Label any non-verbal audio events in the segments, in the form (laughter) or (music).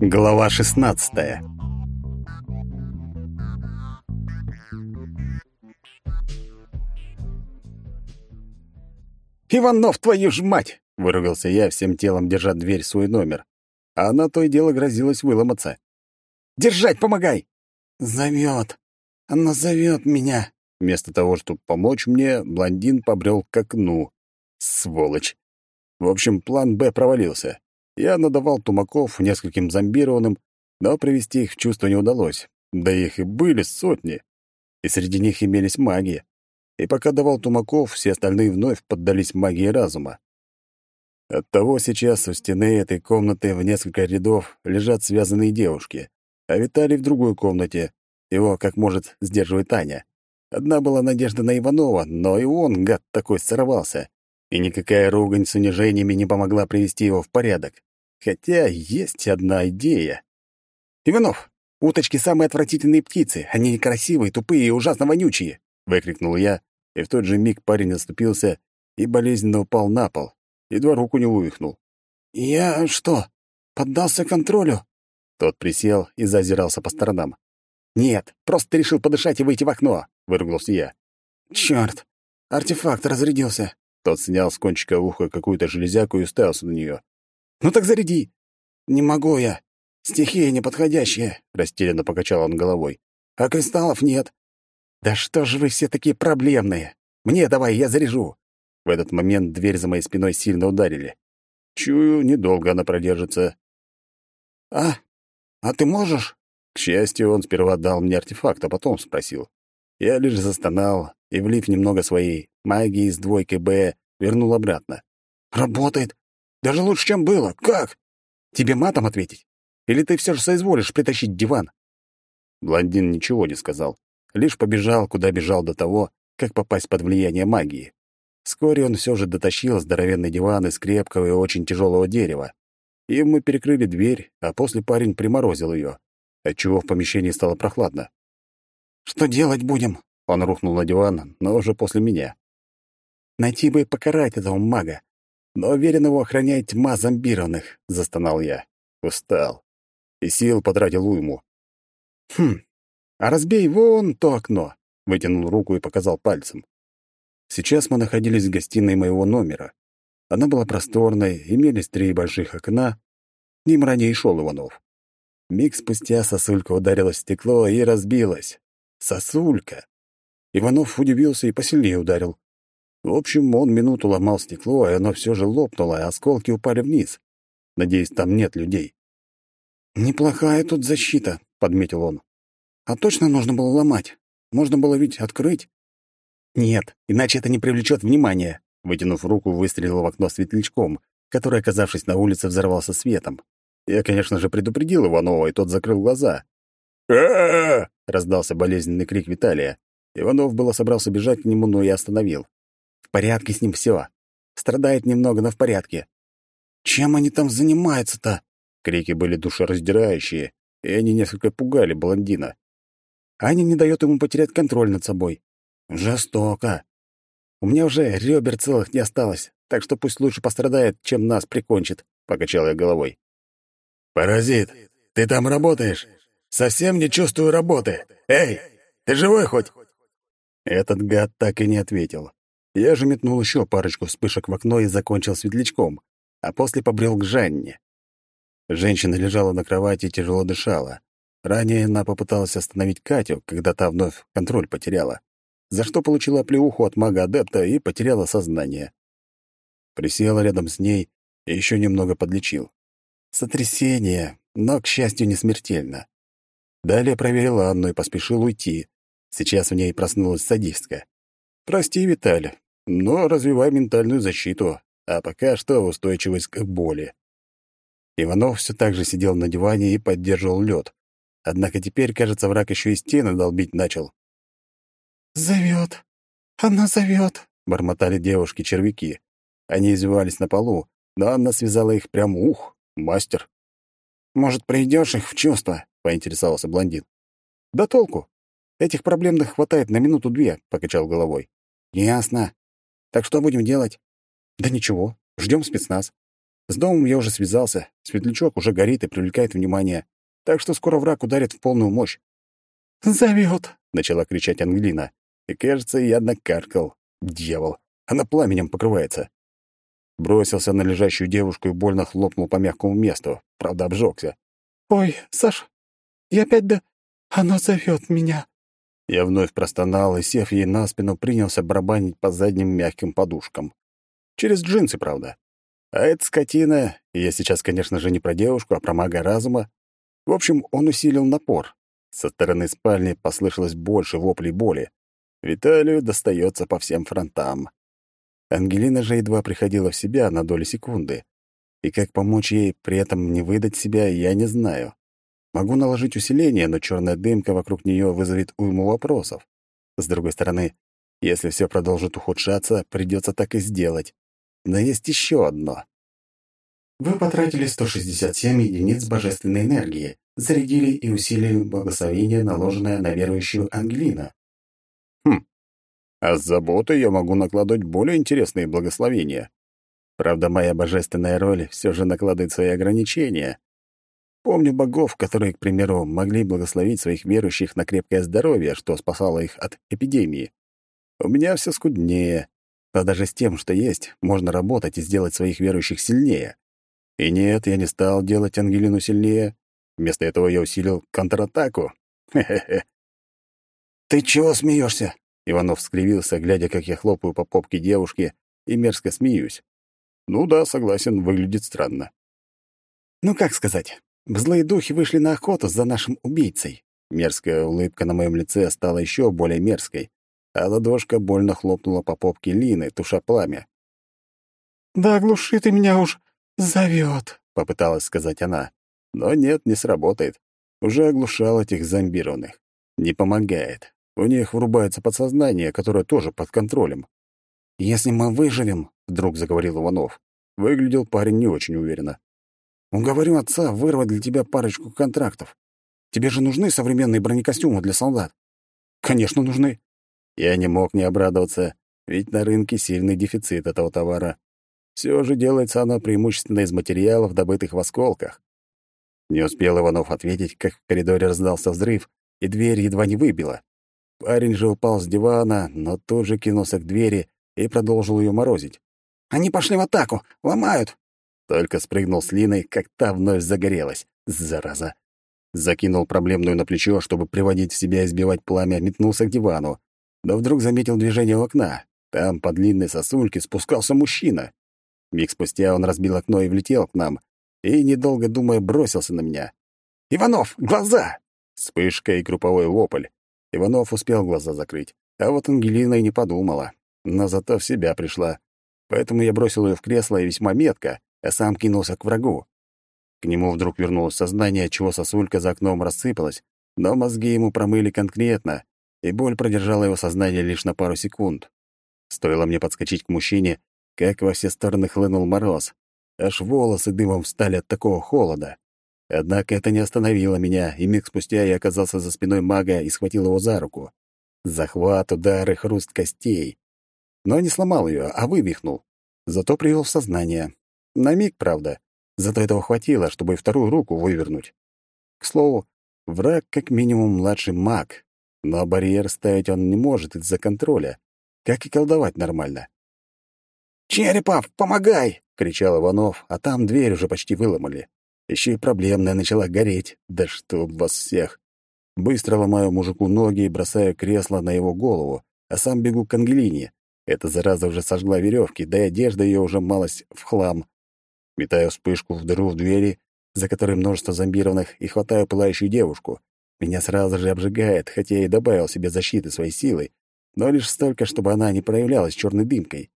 Глава 16. «Иванов, твою ж мать!» — выругался я, всем телом держа дверь в свой номер. А она то и дело грозилась выломаться. «Держать помогай!» «Зовет! Она зовет меня!» Вместо того, чтобы помочь мне, блондин побрел к окну. Сволочь! В общем, план «Б» провалился. Я надавал тумаков нескольким зомбированным, но привести их в чувство не удалось. Да их и были сотни. И среди них имелись маги. И пока давал тумаков, все остальные вновь поддались магии разума. Оттого сейчас у стены этой комнаты в несколько рядов лежат связанные девушки, а Виталий в другой комнате. Его, как может, сдерживает Таня. Одна была надежда на Иванова, но и он, гад такой, сорвался. И никакая ругань с унижениями не помогла привести его в порядок. Хотя есть одна идея. «Иванов, уточки — самые отвратительные птицы. Они некрасивые, тупые и ужасно вонючие!» — выкрикнул я, и в тот же миг парень оступился и болезненно упал на пол. Едва руку не вывихнул. «Я что, поддался контролю?» Тот присел и зазирался по сторонам. «Нет, просто ты решил подышать и выйти в окно», — выругался я. «Чёрт, артефакт разрядился». Тот снял с кончика уха какую-то железяку и уставился на нее. «Ну так заряди!» «Не могу я. Стихия неподходящая», — растерянно покачал он головой. «А кристаллов нет». «Да что же вы все такие проблемные? Мне давай, я заряжу». В этот момент дверь за моей спиной сильно ударили. Чую, недолго она продержится. «А, а ты можешь?» К счастью, он сперва дал мне артефакт, а потом спросил. Я лишь застонал и, влив немного своей магии с двойкой «Б», вернул обратно. «Работает. Даже лучше, чем было. Как? Тебе матом ответить? Или ты все же соизволишь притащить диван?» Блондин ничего не сказал, лишь побежал, куда бежал до того, как попасть под влияние магии. Вскоре он все же дотащил здоровенный диван из крепкого и очень тяжелого дерева. И мы перекрыли дверь, а после парень приморозил ее, отчего в помещении стало прохладно. «Что делать будем?» Он рухнул на диван, но уже после меня. «Найти бы и покарать этого мага. Но уверен, его охраняет тьма зомбированных», — застонал я. Устал. И сил потратил уйму. «Хм, а разбей вон то окно», — вытянул руку и показал пальцем. Сейчас мы находились в гостиной моего номера. Она была просторной, имелись три больших окна. Ним ранее шел Иванов. Миг спустя сосулька ударилась в стекло и разбилась. Сосулька! Иванов удивился и посильнее ударил. В общем, он минуту ломал стекло, и оно все же лопнуло, а осколки упали вниз. Надеюсь, там нет людей. «Неплохая тут защита», — подметил он. «А точно нужно было ломать? Можно было ведь открыть?» «Нет, иначе это не привлечет внимания», — вытянув руку, выстрелил в окно светлячком, который, оказавшись на улице, взорвался светом. Я, конечно же, предупредил Иванова, и тот закрыл глаза. а раздался болезненный крик Виталия. Иванов было собрался бежать к нему, но я остановил. Порядке с ним все. Страдает немного, но в порядке. Чем они там занимаются-то? Крики были душераздирающие, и они несколько пугали блондина. Аня не дает ему потерять контроль над собой. Жестоко. У меня уже ребер целых не осталось, так что пусть лучше пострадает, чем нас прикончит, покачал я головой. Паразит, ты там работаешь? Совсем не чувствую работы. Эй, ты живой хоть? Этот гад так и не ответил. Я же метнул еще парочку вспышек в окно и закончил светлячком, а после побрел к Жанне. Женщина лежала на кровати и тяжело дышала. Ранее она попыталась остановить Катю, когда та вновь контроль потеряла, за что получила плеуху от мага-адепта и потеряла сознание. Присела рядом с ней и еще немного подлечил. Сотрясение, но, к счастью, не смертельно. Далее проверил Анну и поспешил уйти. Сейчас в ней проснулась садистка. «Прости, Виталий, но развивай ментальную защиту, а пока что устойчивость к боли. Иванов все так же сидел на диване и поддерживал лед. Однако теперь, кажется, враг еще и стены долбить начал. «Зовет! Она зовет!» — бормотали девушки-червяки. Они извивались на полу, но Анна связала их прямо ух, мастер. «Может, приведешь их в чувство?» — поинтересовался блондин. «Да толку. Этих проблемных хватает на минуту-две», — покачал головой. «Ясно. Так что будем делать?» «Да ничего, ждем спецназ. С домом я уже связался, светлячок уже горит и привлекает внимание, так что скоро враг ударит в полную мощь. «Зовет!» — начала кричать Ангелина. И, кажется, я накаркал. Дьявол! Она пламенем покрывается. Бросился на лежащую девушку и больно хлопнул по мягкому месту. Правда, обжегся. «Ой, Саш, я опять да... Оно зовет меня!» Я вновь простонал и, сев ей на спину, принялся барабанить по задним мягким подушкам. Через джинсы, правда. А эта скотина, я сейчас, конечно же, не про девушку, а про мага разума. В общем, он усилил напор. Со стороны спальни послышалось больше воплей боли. Виталию достается по всем фронтам. Ангелина же едва приходила в себя на доли секунды. И как помочь ей при этом не выдать себя, я не знаю. Могу наложить усиление, но черная дымка вокруг нее вызовет уйму вопросов. С другой стороны, если все продолжит ухудшаться, придется так и сделать. Но есть еще одно. Вы потратили 167 единиц божественной энергии, зарядили и усилили благословение, наложенное на верующую Ангелина. Хм. А с заботой я могу накладывать более интересные благословения. Правда, моя божественная роль все же накладывает свои ограничения. Помню богов, которые, к примеру, могли благословить своих верующих на крепкое здоровье, что спасало их от эпидемии. У меня все скуднее, но даже с тем, что есть, можно работать и сделать своих верующих сильнее. И нет, я не стал делать Ангелину сильнее. Вместо этого я усилил контратаку. Хе-хе-хе. «Ты чего смеешься? Иванов скривился, глядя, как я хлопаю по попке девушки, и мерзко смеюсь. Ну да, согласен, выглядит странно. Ну, как сказать? Злые духи вышли на охоту за нашим убийцей. Мерзкая улыбка на моем лице стала еще более мерзкой, а ладошка больно хлопнула по попке Лины, туша пламя. «Да оглуши ты меня уж! Зовет!» — попыталась сказать она. Но нет, не сработает. Уже оглушал этих зомбированных. Не помогает. У них врубается подсознание, которое тоже под контролем. «Если мы выживем», — вдруг заговорил Иванов. Выглядел парень не очень уверенно. Уговорю отца вырвать для тебя парочку контрактов. Тебе же нужны современные бронекостюмы для солдат. Конечно, нужны. Я не мог не обрадоваться, ведь на рынке сильный дефицит этого товара. Все же делается оно преимущественно из материалов, добытых в осколках. Не успел Иванов ответить, как в коридоре раздался взрыв, и дверь едва не выбила. Парень же упал с дивана, но тут же кинулся к двери и продолжил ее морозить. «Они пошли в атаку! Ломают! Только спрыгнул с Линой, как та вновь загорелась. Зараза. Закинул проблемную на плечо, чтобы приводить в себя и сбивать пламя, метнулся к дивану. Но вдруг заметил движение у окна. Там, по длинной сосульке, спускался мужчина. Миг спустя он разбил окно и влетел к нам. И, недолго думая, бросился на меня. «Иванов, глаза!» Вспышка и групповой вопль. Иванов успел глаза закрыть. А вот Ангелина и не подумала. Но зато в себя пришла. Поэтому я бросил ее в кресло и весьма метко, а сам кинулся к врагу. К нему вдруг вернулось сознание, чего сосулька за окном рассыпалась, но мозги ему промыли конкретно, и боль продержала его сознание лишь на пару секунд. Стоило мне подскочить к мужчине, как во все стороны хлынул мороз. Аж волосы дымом встали от такого холода. Однако это не остановило меня, и миг спустя я оказался за спиной мага и схватил его за руку. Захват, удар и хруст костей. Но не сломал ее, а вывихнул. Зато привел в сознание. На миг, правда. Зато этого хватило, чтобы и вторую руку вывернуть. К слову, враг как минимум младший маг, но барьер ставить он не может из-за контроля, как и колдовать нормально. «Черепов, помогай!» — кричал Иванов, а там дверь уже почти выломали. Еще и проблемная начала гореть. Да чтоб вас всех! Быстро ломаю мужику ноги и бросаю кресло на его голову, а сам бегу к Ангелине. Эта зараза уже сожгла веревки, да и одежда ее уже малость в хлам. Метаю вспышку в дыру в двери, за которой множество зомбированных, и хватаю пылающую девушку. Меня сразу же обжигает, хотя я и добавил себе защиты своей силой, но лишь столько, чтобы она не проявлялась черной дымкой.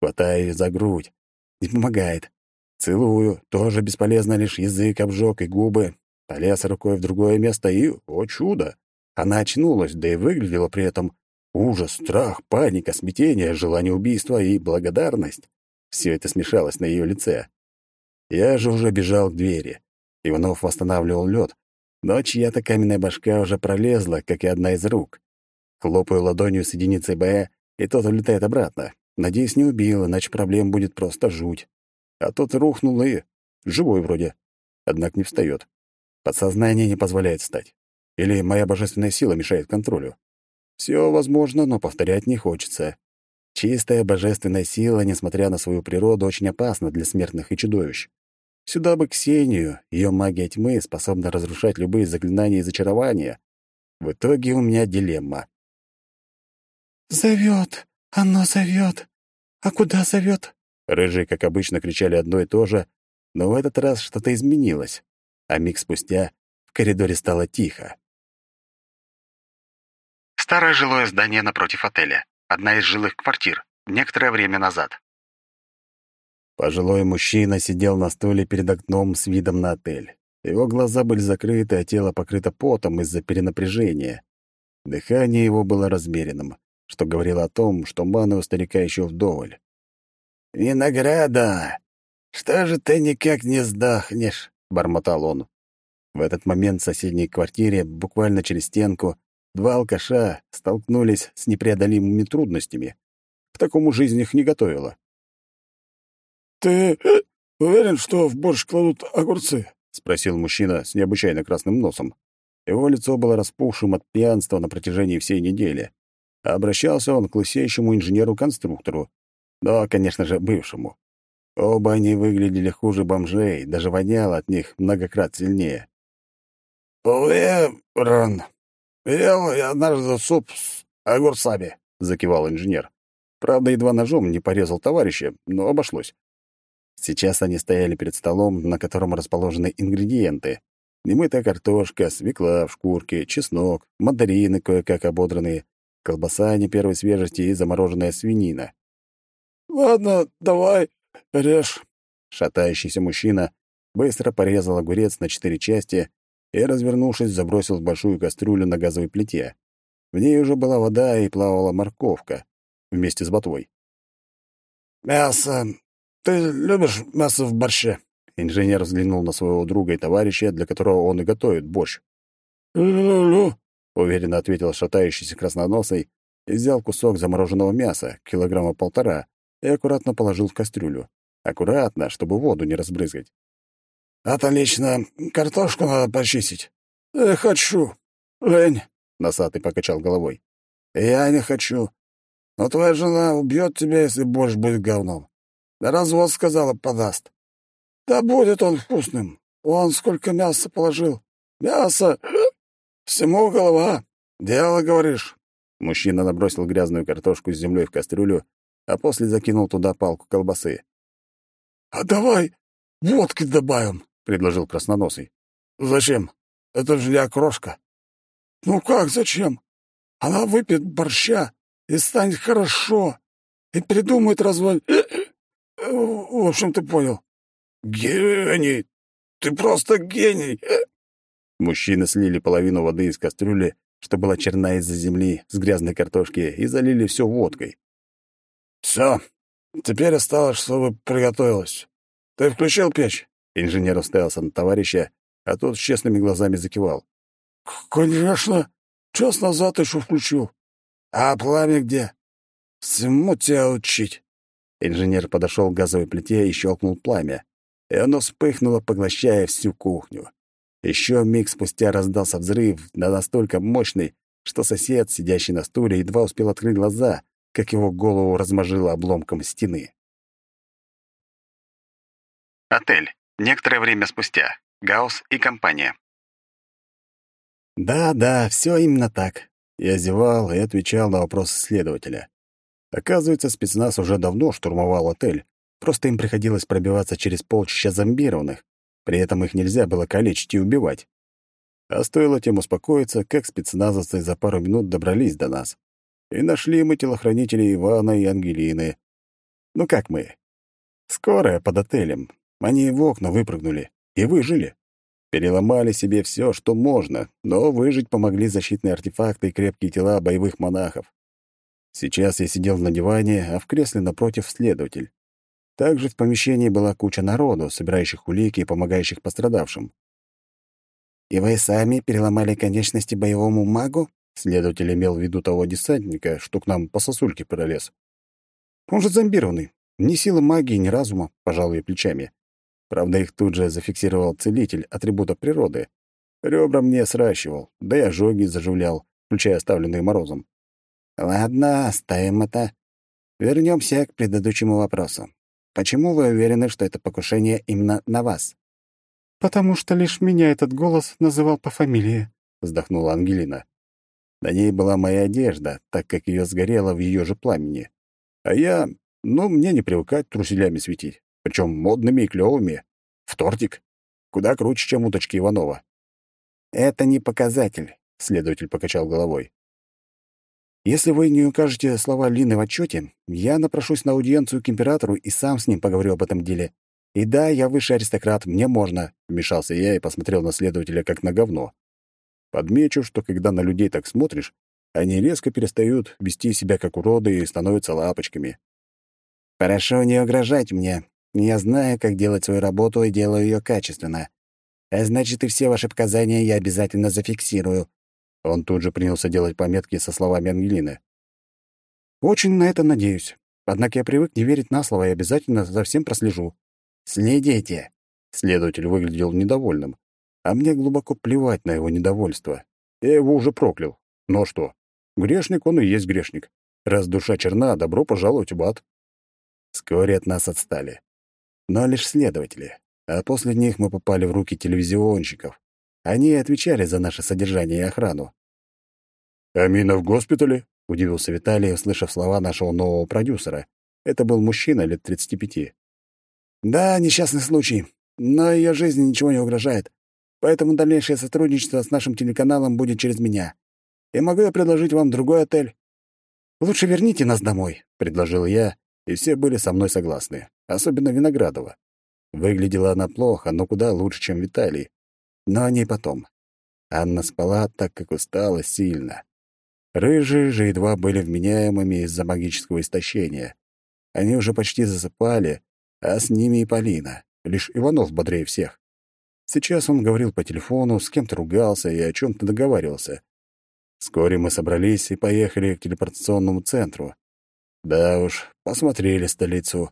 Хватаю ее за грудь. Не помогает. Целую. Тоже бесполезно, лишь язык обжег и губы. Полез рукой в другое место и, о чудо, она очнулась, да и выглядела при этом ужас, страх, паника, смятение, желание убийства и благодарность. Все это смешалось на ее лице. Я же уже бежал к двери. Иванов восстанавливал лед, но чья-то каменная башка уже пролезла, как и одна из рук. Хлопаю ладонью с единицей Б, и тот улетает обратно. Надеюсь, не убил, иначе проблем будет просто жуть. а тот рухнул и... живой вроде. Однако не встает. Подсознание не позволяет встать. Или моя божественная сила мешает контролю. Все возможно, но повторять не хочется. Чистая божественная сила, несмотря на свою природу, очень опасна для смертных и чудовищ. Сюда бы Ксению, ее магия тьмы способна разрушать любые заклинания и зачарования. В итоге у меня дилемма. «Зовет! Оно зовет! А куда зовет?» Рыжие, как обычно, кричали одно и то же, но в этот раз что-то изменилось, а миг спустя в коридоре стало тихо. Старое жилое здание напротив отеля. Одна из жилых квартир. Некоторое время назад. Пожилой мужчина сидел на стуле перед окном с видом на отель. Его глаза были закрыты, а тело покрыто потом из-за перенапряжения. Дыхание его было размеренным, что говорило о том, что маны у старика еще вдоволь. «Винограда! Что же ты никак не сдохнешь?» — бормотал он. В этот момент в соседней квартире, буквально через стенку, два алкаша столкнулись с непреодолимыми трудностями. К такому жизнь их не готовила. «Ты уверен, что в борщ кладут огурцы?» — спросил мужчина с необычайно красным носом. Его лицо было распухшим от пьянства на протяжении всей недели. Обращался он к лысеющему инженеру-конструктору, но, конечно же, бывшему. Оба они выглядели хуже бомжей, даже воняло от них многократно сильнее. «Уверен. Ел я однажды суп с огурцами», — закивал инженер. Правда, едва ножом не порезал товарища, но обошлось. Сейчас они стояли перед столом, на котором расположены ингредиенты. Немытая картошка, свекла в шкурке, чеснок, мандарины кое-как ободранные, колбаса не первой свежести и замороженная свинина. «Ладно, давай, режь». Шатающийся мужчина быстро порезал огурец на четыре части и, развернувшись, забросил в большую кастрюлю на газовой плите. В ней уже была вода и плавала морковка вместе с ботвой. «Мясо. Ты любишь мясо в борще?» Инженер взглянул на своего друга и товарища, для которого он и готовит борщ. «Люблю», — уверенно ответил шатающийся красноносый и взял кусок замороженного мяса, килограмма полтора, и аккуратно положил в кастрюлю. Аккуратно, чтобы воду не разбрызгать. «Отлично. Картошку надо почистить». «Я хочу. Лень», — носатый покачал головой. «Я не хочу. Но твоя жена убьет тебя, если борщ будет говном. На развод, сказала, подаст. Да будет он вкусным. Он сколько мяса положил. Мясо! (gasps) Всему голова. Дело, говоришь. Мужчина набросил грязную картошку с землей в кастрюлю а после закинул туда палку колбасы. «А давай водки добавим», — предложил красноносый. «Зачем? Это же я крошка». «Ну как зачем? Она выпьет борща и станет хорошо, и придумает разваль... Э, э, в общем, ты понял». «Гений! Ты просто гений!» Мужчины слили половину воды из кастрюли, что была черна из-за земли, с грязной картошки, и залили все водкой. Все. Теперь осталось, чтобы приготовилось. Ты включил печь? Инженер уставился на товарища, а тот с честными глазами закивал. Конечно. Час назад еще включил. А пламя где? Всему тебя учить. Инженер подошел к газовой плите и щелкнул пламя, и оно вспыхнуло, поглощая всю кухню. Еще миг спустя раздался взрыв, да настолько мощный, что сосед, сидящий на стуле, едва успел открыть глаза, как его голову размажило обломком стены. Отель. Некоторое время спустя. Гаус и компания. Да-да, все именно так. Я зевал и отвечал на вопросы следователя. Оказывается, спецназ уже давно штурмовал отель. Просто им приходилось пробиваться через полчища зомбированных. При этом их нельзя было калечить и убивать. А стоило тем успокоиться, как спецназовцы за пару минут добрались до нас. И нашли мы телохранителей Ивана и Ангелины. Ну как мы? Скорая под отелем. Они в окна выпрыгнули и выжили. Переломали себе все, что можно, но выжить помогли защитные артефакты и крепкие тела боевых монахов. Сейчас я сидел на диване, а в кресле напротив следователь. Также в помещении была куча народу, собирающих улики и помогающих пострадавшим. «И вы сами переломали конечности боевому магу?» Следователь имел в виду того десантника, что к нам по сосульке пролез. Он же зомбированный. Ни силы магии, ни разума, пожалуй, плечами. Правда, их тут же зафиксировал целитель атрибута природы. Ребра мне сращивал, да и ожоги заживлял, включая оставленные морозом. Ладно, оставим это. Вернемся к предыдущему вопросу. Почему вы уверены, что это покушение именно на вас? «Потому что лишь меня этот голос называл по фамилии», — вздохнула Ангелина. На ней была моя одежда, так как ее сгорело в ее же пламени. А я... Ну, мне не привыкать труселями светить, причем модными и клевыми. В тортик. Куда круче, чем уточки Иванова. «Это не показатель», — следователь покачал головой. «Если вы не укажете слова Лины в отчете, я напрошусь на аудиенцию к императору и сам с ним поговорю об этом деле. И да, я высший аристократ, мне можно», — вмешался я и посмотрел на следователя как на говно. Подмечу, что когда на людей так смотришь, они резко перестают вести себя как уроды и становятся лапочками. «Прошу не угрожать мне. Я знаю, как делать свою работу и делаю ее качественно. А значит, и все ваши показания я обязательно зафиксирую». Он тут же принялся делать пометки со словами Ангелины. «Очень на это надеюсь. Однако я привык не верить на слово и обязательно за всем прослежу». «Следите!» Следователь выглядел недовольным, а мне глубоко плевать на его недовольство. Я его уже проклял. Но что? Грешник он и есть грешник. Раз душа черна, добро пожаловать в ад. Вскоре от нас отстали. Но лишь следователи. А после них мы попали в руки телевизионщиков. Они отвечали за наше содержание и охрану. «Амина в госпитале?» — удивился Виталий, услышав слова нашего нового продюсера. Это был мужчина лет 35. «Да, несчастный случай, но ее жизни ничего не угрожает, поэтому дальнейшее сотрудничество с нашим телеканалом будет через меня. И могу я предложить вам другой отель?» «Лучше верните нас домой», — предложил я, и все были со мной согласны, особенно Виноградова. Выглядела она плохо, но куда лучше, чем Виталий. Но не потом. Анна спала, так как устала сильно. Рыжие же едва были вменяемыми из-за магического истощения. Они уже почти засыпали, а с ними и Полина. Лишь Иванов бодрее всех. Сейчас он говорил по телефону, с кем-то ругался и о чем то договаривался. Вскоре мы собрались и поехали к телепортационному центру. Да уж, посмотрели столицу.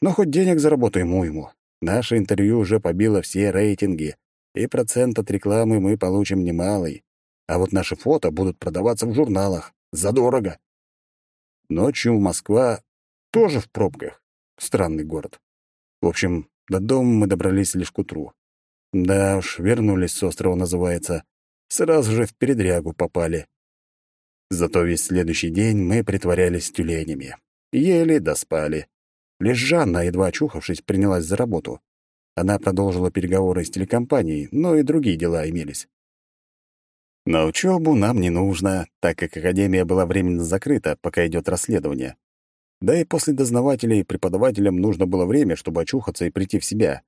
Но хоть денег заработаем уйму. Наше интервью уже побило все рейтинги, и процент от рекламы мы получим немалый. А вот наши фото будут продаваться в журналах. Задорого. Ночью Москва тоже в пробках. Странный город. В общем, до дома мы добрались лишь к утру. Да уж, вернулись с острова, называется. Сразу же в передрягу попали. Зато весь следующий день мы притворялись тюленями. Ели да спали. Лишь Жанна, едва очухавшись, принялась за работу. Она продолжила переговоры с телекомпанией, но и другие дела имелись. На учебу нам не нужно, так как Академия была временно закрыта, пока идет расследование. Да и после дознавателей преподавателям нужно было время, чтобы очухаться и прийти в себя.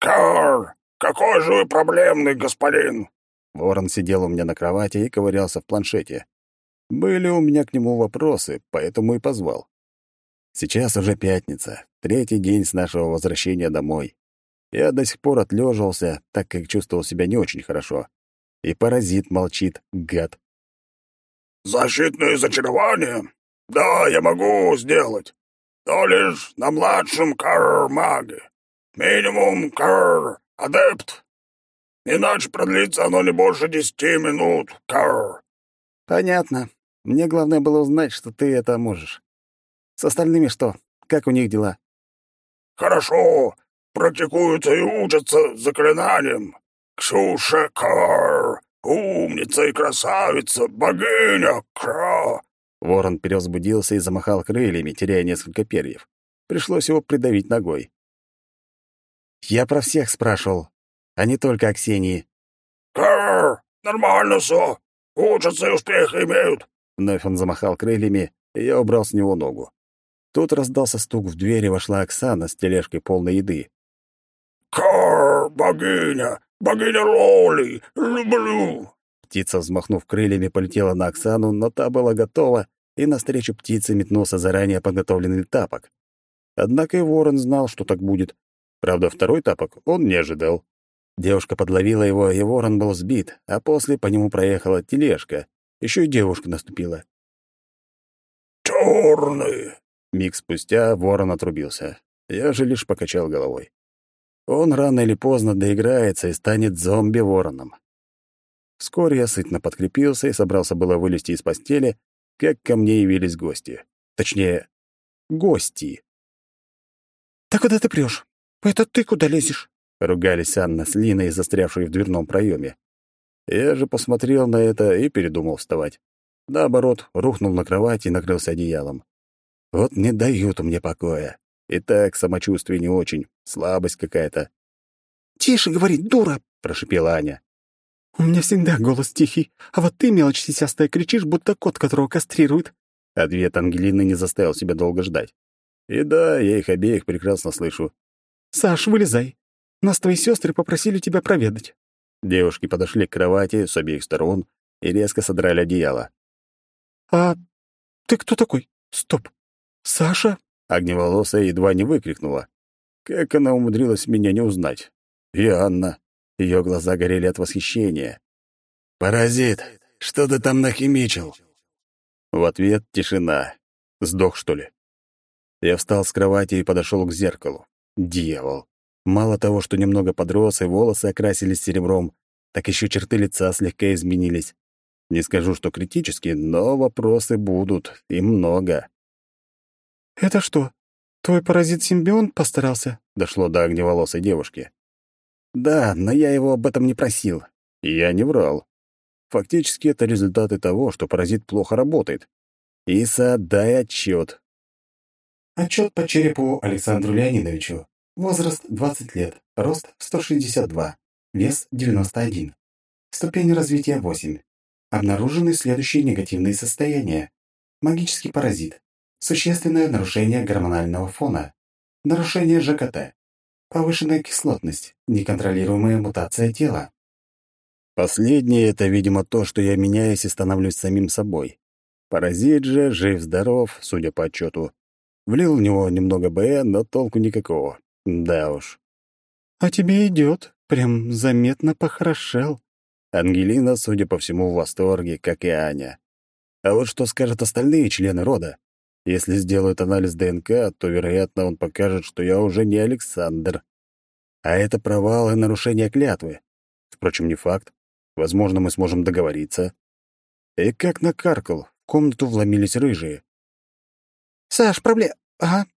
«Кар, какой же вы проблемный господин!» Ворон сидел у меня на кровати и ковырялся в планшете. Были у меня к нему вопросы, поэтому и позвал. Сейчас уже пятница, третий день с нашего возвращения домой. Я до сих пор отлеживался, так как чувствовал себя не очень хорошо. И паразит молчит, гад. «Защитные зачарования? Да, я могу сделать. Но лишь на младшем кар-маге. Минимум кар-адепт. Иначе продлится оно не больше десяти минут, кар». «Понятно. Мне главное было узнать, что ты это можешь. С остальными что? Как у них дела?» «Хорошо. Практикуются и учатся заклинаниям. Ксюша Кар, умница и красавица, богиня Кра!» Ворон перевозбудился и замахал крыльями, теряя несколько перьев. Пришлось его придавить ногой. «Я про всех спрашивал, а не только о Ксении». «Кар, нормально все. Учатся и успехи имеют». Вновь он замахал крыльями, и я убрал с него ногу. Тут раздался стук в дверь, и вошла Оксана с тележкой полной еды. «Кар, богиня, богиня Лоли, люблю!» Птица, взмахнув крыльями, полетела на Оксану, но та была готова, и навстречу птице метнулся заранее подготовленный тапок. Однако и ворон знал, что так будет. Правда, второй тапок он не ожидал. Девушка подловила его, и ворон был сбит, а после по нему проехала тележка. Еще и девушка наступила. «Чёрный!» Миг спустя ворон отрубился. Я же лишь покачал головой. Он рано или поздно доиграется и станет зомби-вороном. Вскоре я сытно подкрепился и собрался было вылезти из постели, как ко мне явились гости. Точнее, гости. «Да куда ты прешь? Это ты куда лезешь?» — ругались Анна с Линой, застрявшей в дверном проеме. Я же посмотрел на это и передумал вставать. Наоборот, рухнул на кровать и накрылся одеялом. Вот не дают мне покоя. И так самочувствие не очень, слабость какая-то. «Тише, говори, дура!» — прошипела Аня. «У меня всегда голос тихий, а вот ты, мелочь сисястая, кричишь, будто кот, которого кастрируют». Ответ Ангелины не заставил себя долго ждать. И да, я их обеих прекрасно слышу. «Саш, вылезай. Нас твои сестры попросили тебя проведать». Девушки подошли к кровати с обеих сторон и резко содрали одеяло. «А ты кто такой? Стоп. Саша?» Огневолосая едва не выкрикнула. Как она умудрилась меня не узнать? И Анна. Ее глаза горели от восхищения. «Паразит, что ты там нахимичил?» В ответ тишина. Сдох, что ли? Я встал с кровати и подошел к зеркалу. Дьявол. Мало того, что немного подрос и волосы окрасились серебром, так еще черты лица слегка изменились. Не скажу, что критически, но вопросы будут, и много. «Это что, твой паразит-симбион постарался?» — дошло до огневолосой девушки. «Да, но я его об этом не просил. И я не врал. Фактически это результаты того, что паразит плохо работает. Иса, дай отчет. Отчет по черепу Александру Леонидовичу. Возраст 20 лет, рост 162, вес 91. Ступень развития 8. Обнаружены следующие негативные состояния. Магический паразит. Существенное нарушение гормонального фона. Нарушение ЖКТ. Повышенная кислотность. Неконтролируемая мутация тела. Последнее — это, видимо, то, что я меняюсь и становлюсь самим собой. Паразит же жив-здоров, судя по отчету. Влил в него немного Б, но толку никакого. Да уж. «А тебе идет, Прям заметно похорошел». Ангелина, судя по всему, в восторге, как и Аня. А вот что скажут остальные члены рода? Если сделают анализ ДНК, то, вероятно, он покажет, что я уже не Александр. А это провал и нарушение клятвы. Впрочем, не факт. Возможно, мы сможем договориться. И как накаркал, в комнату вломились рыжие. «Саш, проблем... Ага.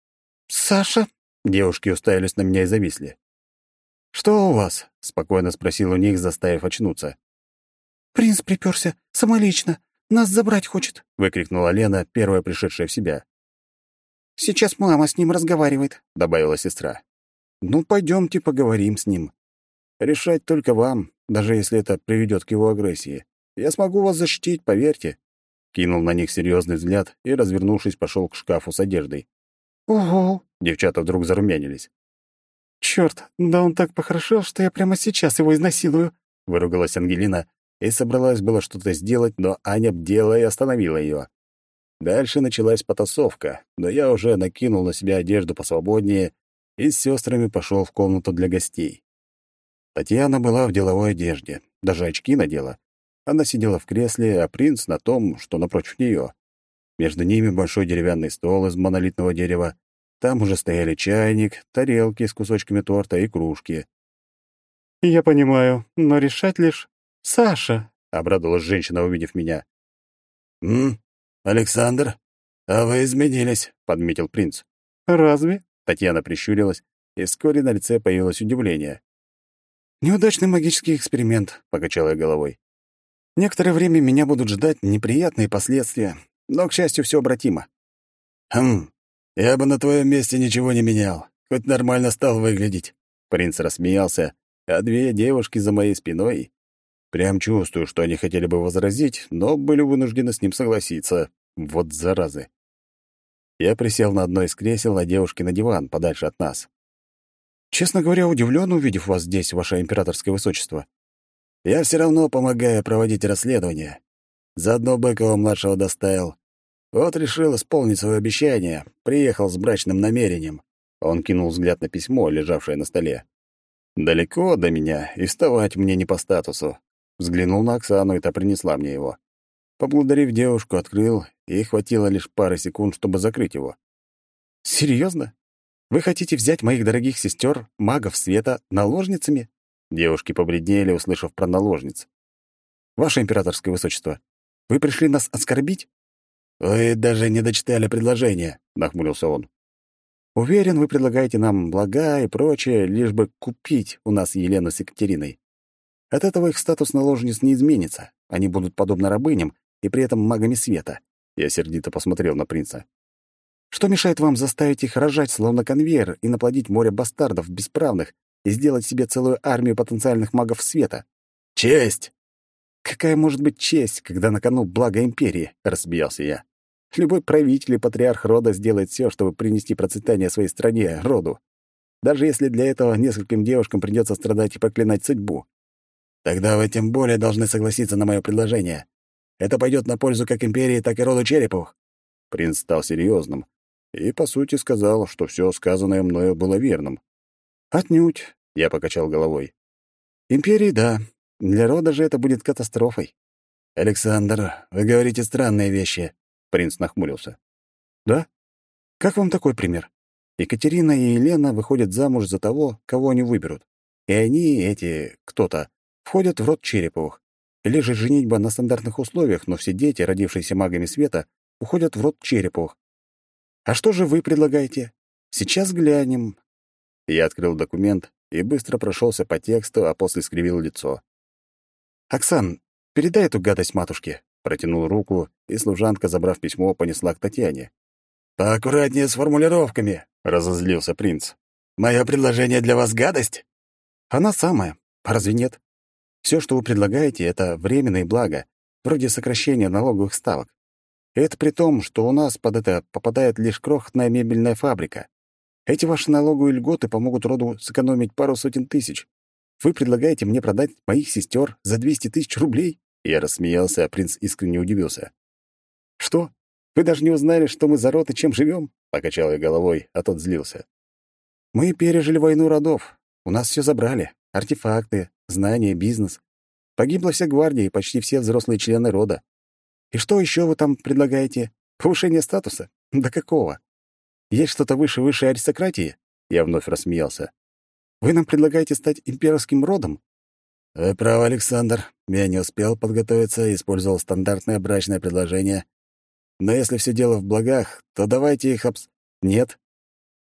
Саша?» Девушки уставились на меня и зависли. «Что у вас?» — спокойно спросил у них, заставив очнуться. «Принц приперся, самолично. Нас забрать хочет», — выкрикнула Лена, первая пришедшая в себя. «Сейчас мама с ним разговаривает», — добавила сестра. «Ну, пойдемте поговорим с ним. Решать только вам, даже если это приведет к его агрессии. Я смогу вас защитить, поверьте». Кинул на них серьезный взгляд и, развернувшись, пошел к шкафу с одеждой. «Ого!» — девчата вдруг зарумянились. «Чёрт, да он так похорошел, что я прямо сейчас его изнасилую», — выругалась Ангелина и собралась было что-то сделать, но Аня бдела и остановила ее. Дальше началась потасовка, но я уже накинул на себя одежду посвободнее и с сестрами пошел в комнату для гостей. Татьяна была в деловой одежде, даже очки надела. Она сидела в кресле, а принц на том, что напротив нее. Между ними большой деревянный стол из монолитного дерева. Там уже стояли чайник, тарелки с кусочками торта и кружки. «Я понимаю, но решать лишь Саша», — обрадовалась женщина, увидев меня. «М? Александр? А вы изменились», — подметил принц. «Разве?» — Татьяна прищурилась, и вскоре на лице появилось удивление. «Неудачный магический эксперимент», — покачала я головой. «Некоторое время меня будут ждать неприятные последствия, но, к счастью, все обратимо». «Хм, я бы на твоем месте ничего не менял, хоть нормально стал выглядеть». Принц рассмеялся, а две девушки за моей спиной Прям чувствую, что они хотели бы возразить, но были вынуждены с ним согласиться. Вот заразы. Я присел на одно из кресел, а девушки на диван, подальше от нас. Честно говоря, удивлен, увидев вас здесь, ваше императорское высочество. Я все равно помогаю проводить расследование. Заодно Быкова-младшего доставил. Вот решил исполнить свое обещание. Приехал с брачным намерением. Он кинул взгляд на письмо, лежавшее на столе. Далеко до меня, и вставать мне не по статусу. Взглянул на Оксану, и та принесла мне его. Поблагодарив девушку, открыл, и хватило лишь пары секунд, чтобы закрыть его. Серьезно? Вы хотите взять моих дорогих сестер, магов света, наложницами? Девушки побледнели, услышав про наложниц. Ваше императорское высочество, вы пришли нас оскорбить? Вы даже не дочитали предложение, нахмурился он. Уверен, вы предлагаете нам блага и прочее, лишь бы купить у нас Елену с Екатериной. От этого их статус наложниц не изменится. Они будут подобны рабыням и при этом магами света. Я сердито посмотрел на принца. Что мешает вам заставить их рожать словно конвейер и наплодить море бастардов бесправных и сделать себе целую армию потенциальных магов света? Честь! Какая может быть честь, когда на кону благо империи? Рассмеялся я. Любой правитель и патриарх рода сделает все, чтобы принести процветание своей стране, роду. Даже если для этого нескольким девушкам придется страдать и проклинать судьбу. Тогда вы тем более должны согласиться на мое предложение. Это пойдет на пользу как империи, так и роду Черепух. Принц стал серьезным, и, по сути, сказал, что все сказанное мною было верным. «Отнюдь», — я покачал головой. «Империи — да. Для рода же это будет катастрофой». «Александр, вы говорите странные вещи», — принц нахмурился. «Да? Как вам такой пример? Екатерина и Елена выходят замуж за того, кого они выберут. И они, эти, кто-то, входят в род Череповых. Или же женитьба на стандартных условиях, но все дети, родившиеся магами света, уходят в род Череповых. А что же вы предлагаете? Сейчас глянем. Я открыл документ и быстро прошелся по тексту, а после скривил лицо. «Оксан, передай эту гадость матушке», — протянул руку, и служанка, забрав письмо, понесла к Татьяне. «Поаккуратнее с формулировками», — разозлился принц. «Мое предложение для вас гадость?» «Она самая. Разве нет? Все, что вы предлагаете, — это временные блага, вроде сокращения налоговых ставок. Это при том, что у нас под это попадает лишь крохотная мебельная фабрика. Эти ваши налоговые льготы помогут роду сэкономить пару сотен тысяч. Вы предлагаете мне продать моих сестер за 200 тысяч рублей?» Я рассмеялся, а принц искренне удивился. «Что? Вы даже не узнали, что мы за род и чем живем?» — покачал я головой, а тот злился. «Мы пережили войну родов. У нас все забрали. Артефакты, знания, бизнес. Погибла вся гвардия и почти все взрослые члены рода. И что еще вы там предлагаете? Повышение статуса? Да какого? Есть что-то выше высшей аристократии? Я вновь рассмеялся. Вы нам предлагаете стать имперским родом? Вы правы, Александр. Я не успел подготовиться и использовал стандартное брачное предложение. Но если все дело в благах, то давайте их обс... Нет.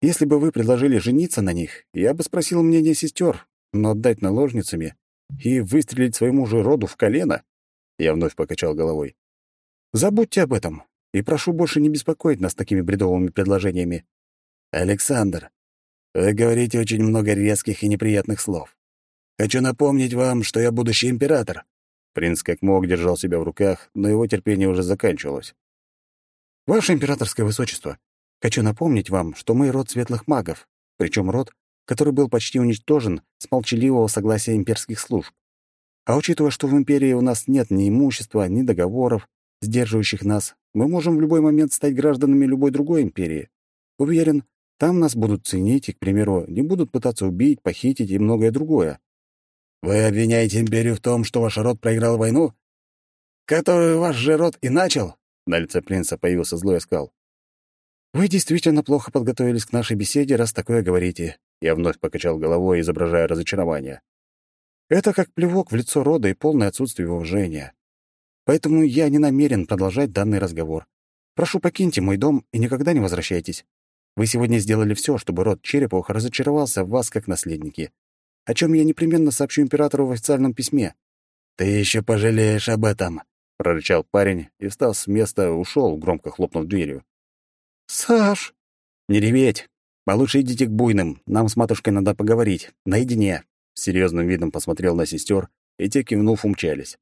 Если бы вы предложили жениться на них, я бы спросил мнение сестер, но отдать наложницами и выстрелить своему же роду в колено? Я вновь покачал головой. Забудьте об этом, и прошу больше не беспокоить нас такими бредовыми предложениями. Александр, вы говорите очень много резких и неприятных слов. Хочу напомнить вам, что я будущий император. Принц как мог держал себя в руках, но его терпение уже заканчивалось. Ваше императорское высочество, хочу напомнить вам, что мы род светлых магов, причем род, который был почти уничтожен с молчаливого согласия имперских служб. А учитывая, что в империи у нас нет ни имущества, ни договоров, сдерживающих нас, мы можем в любой момент стать гражданами любой другой империи. Уверен, там нас будут ценить и, к примеру, не будут пытаться убить, похитить и многое другое. Вы обвиняете империю в том, что ваш род проиграл войну, которую ваш же род и начал? На лице принца появился злой оскал. Вы действительно плохо подготовились к нашей беседе, раз такое говорите. Я вновь покачал головой, изображая разочарование. Это как плевок в лицо рода и полное отсутствие уважения. Поэтому я не намерен продолжать данный разговор. Прошу, покиньте мой дом и никогда не возвращайтесь. Вы сегодня сделали все, чтобы род Черепов разочаровался в вас как наследники, о чем я непременно сообщу императору в официальном письме. «Ты еще пожалеешь об этом», — прорычал парень и, встав с места, ушел, громко хлопнув дверью. «Саш!» «Не реветь! А лучше идите к буйным, нам с матушкой надо поговорить, наедине!» С серьезным видом посмотрел на сестер, и те, кивнув, умчались.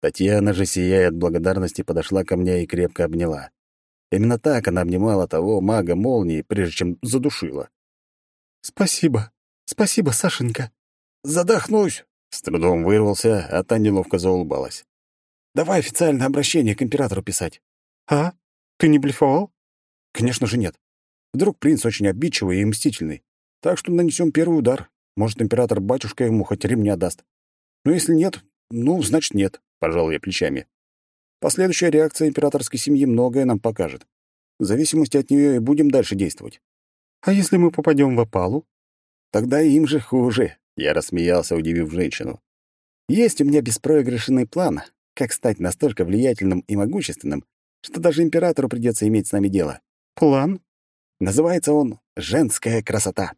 Татьяна же, сияя от благодарности, подошла ко мне и крепко обняла. Именно так она обнимала того мага молнии, прежде чем задушила. «Спасибо, спасибо, Сашенька!» «Задохнусь!» — с трудом вырвался, а та неловко заулыбалась. «Давай официальное обращение к императору писать». «А? Ты не блефовал?» «Конечно же нет. Вдруг принц очень обидчивый и мстительный. Так что нанесем первый удар. Может, император-батюшка ему хоть ремня даст. Но если нет, ну, значит, нет. — пожал я плечами. «Последующая реакция императорской семьи многое нам покажет. В зависимости от нее и будем дальше действовать. А если мы попадем в опалу? Тогда им же хуже, я рассмеялся, удивив женщину. Есть у меня беспроигрышный план, как стать настолько влиятельным и могущественным, что даже императору придется иметь с нами дело. План? Называется он «Женская красота».